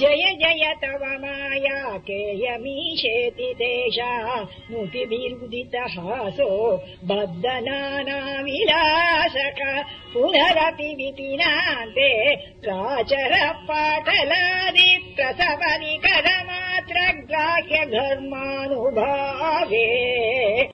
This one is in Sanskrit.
जय जय तव माया केयमीशेति देशा तेषा मुतिनिर्दितःसो बद्धनानाविलासक पुनरपि विपिना ते ग्राह्य घर्मानुभावे